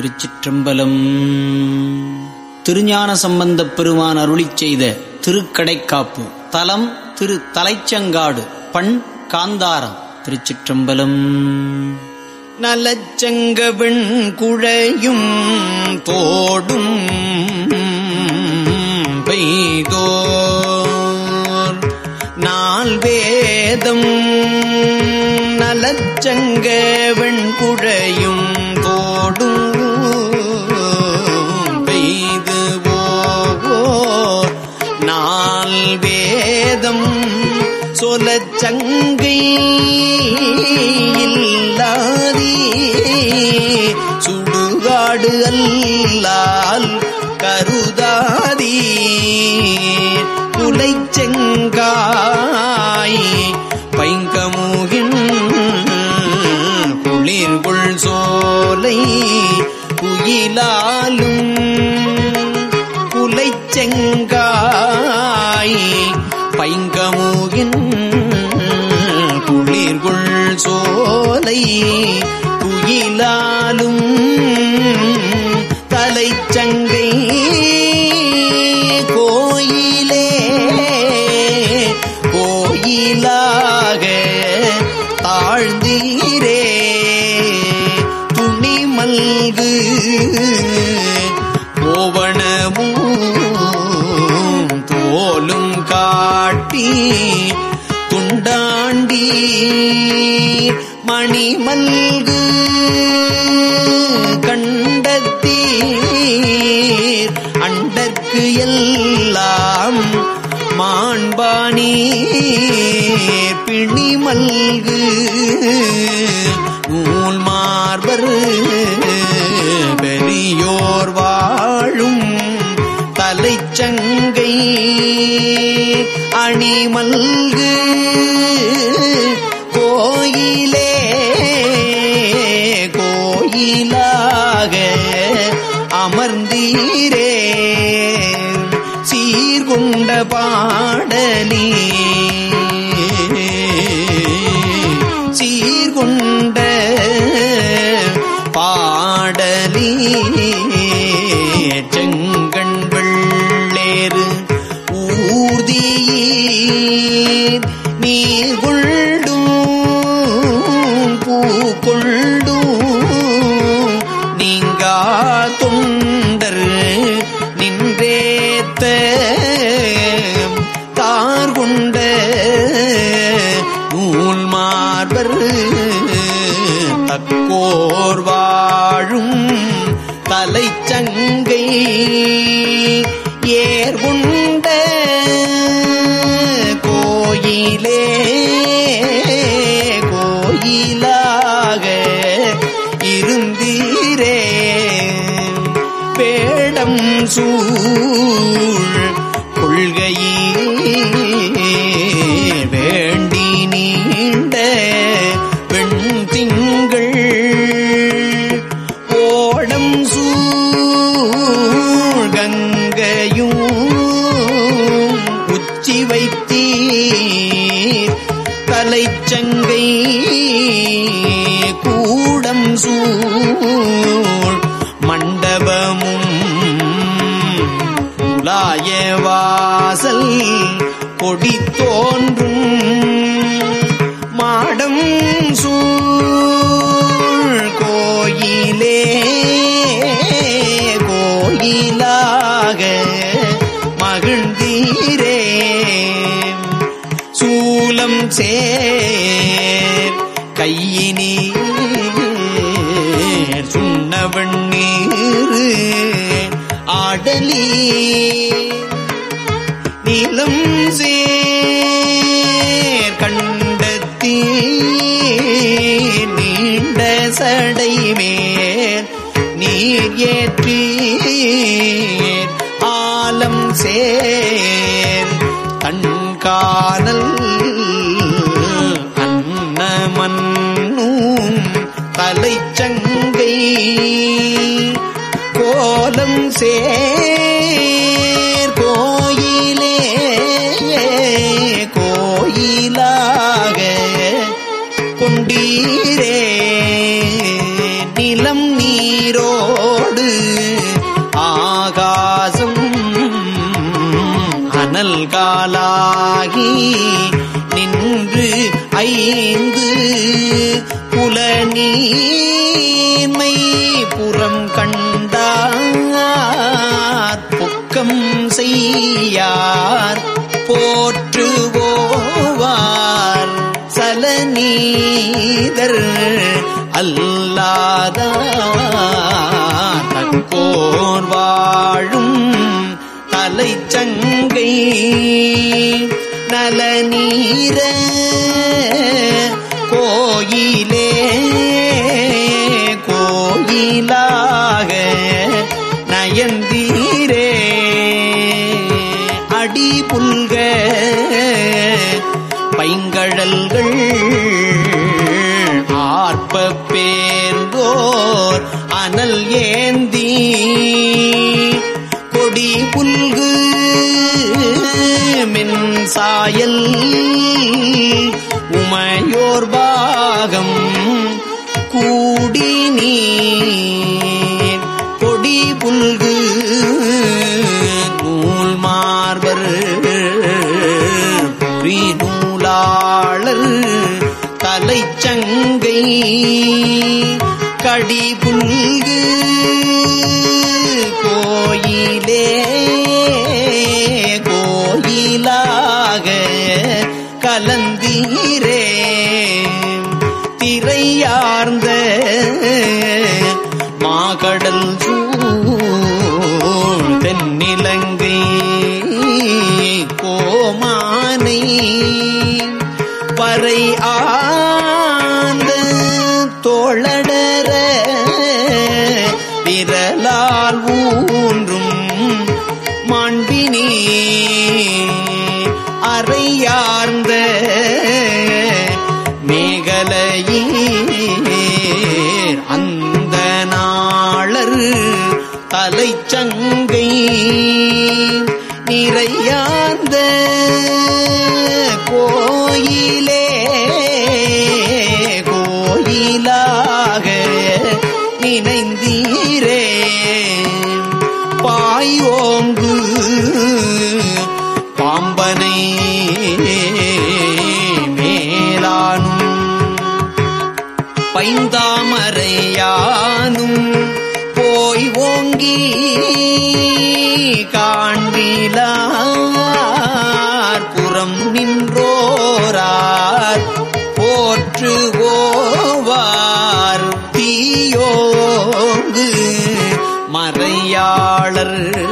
திருச்சிற்றம்பலம். திருஞான சம்பந்தப் பெருமான் அருளி செய்த திருக்கடைக்காப்பு தலம் திரு தலைச்சங்காடு பண் காந்தாரம் திருச்சிற்றம்பலம். நலச்சங்கவிண் குழையும் தோடும் பெய்தோர். நால் வேதம் நலச்சங்க குழையும் சொலச்சங்கை இல்லாதி. சுடுகாடு அல்லால் கருதாதி. குலைச்செங்காய் பைங்கமூகின் குளிர்குள் சோலை குயிலாலும் குயிலாலும் தலைச்சங்கை கோயிலே கோயிலாக தாழ்ந்தீரே துணி மல்கு கோவணமும் தோலும் காட்டி துண்டாண்டி மணி மல்கு கண்டத்தீர். அண்டற்கு எல்லாம் மாண்பாணி பிணி மல்கு நூல் மார்பர் பெரியோர் வாழும் தலைச்சங்கை அணிமல்கு பாடலி. சீர்கொண்ட பாடலி. செங்கண் வெள்ளேறு ஊர்தியீர் நீர் கொள்டும் பூ தக்கோர் வாழும் தலைச்சங்கை. ஏர்கொண்ட கலைச்சங்கை கூடம் சூழ் மண்டபமும் உலாய வாசல் கொடி தோன்றும் சடை நீர் ஏற்றி ஆலம் சேர். கண்காணல் அன்னமன்னும் தலைச்சங்கை. கோலம் சே ஆழம் நீரோடு ஆகாசம் அனல் காலாகி நின்று ஐந்து புலனீமை புறம் கண்டார். புக்கம் செய்யார் போற்றுவோவார். சலநீதர் அல்லாத தக்கோர் வாழும் தலைச்சங்கை நலநீர. சாயல். உமையோர் பாகம் கூடி நீர் கொடி புல்கு நூல் மார்பர் நூலாளர் தலைச்சங்கை. கடி புல்கு திரையார்ந்த மாகடல் தென்னிலங்கை கோமானை பறை ஆந்த தோழடர விரலால் ஊன்றும் நிறையார்ந்த கோயிலே கோயிலாக நினைந்தீரே பாயோங்கு பாம்பனை மேலானும் பைந்தாமரையானும் போய் ஓங்கி காண்பிலார். புறம் நின்றோரார். போற்றுவோவார். தீயோங்கு மறையாளர்.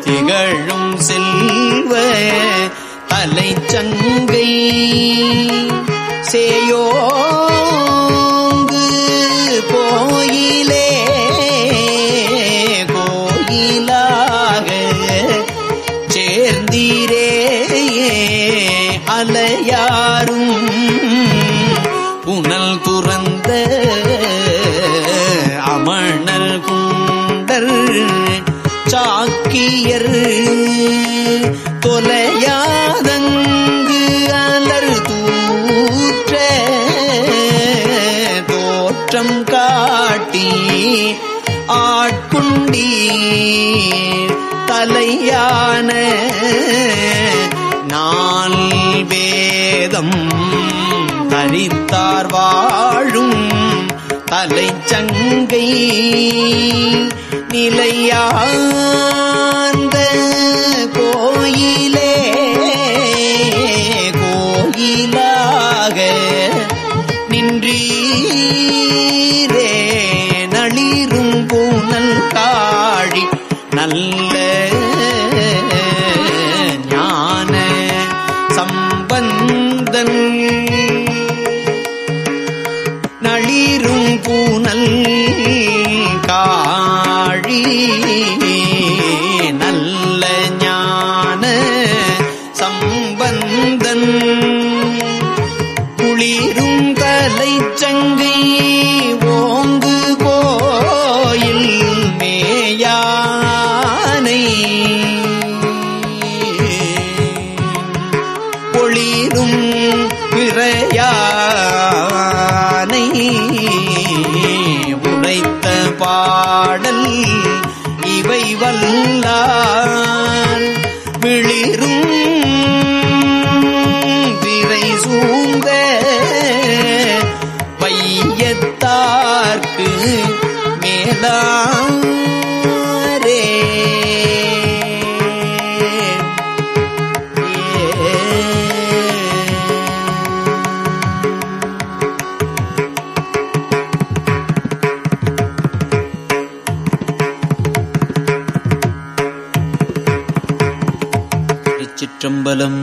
திகழும் செல்வ தலைச்சங்கை. சேயோ சேர்ந்தீரே அலையாரும் புனல் துறந்த அமணல் குண்டர் சாக்கியர் தொலையாதங்கு அலர் தூற்ற தோற்றம் காட்டி ஆட்குண்டி தலையான நாள் வேதம் தரித்தார் வாழும் தலைச்சங்கை நிலையா குளிரும் தலைச்சங்கை ஓங்கு கோயில் மேயானை. ஒளிரும் பிறையானை. உரைத்த பாடல் இவை வல்லார் விளிரும் மேத்தார்க்கு மேலாரே. திருச்சிற்றம்பலம்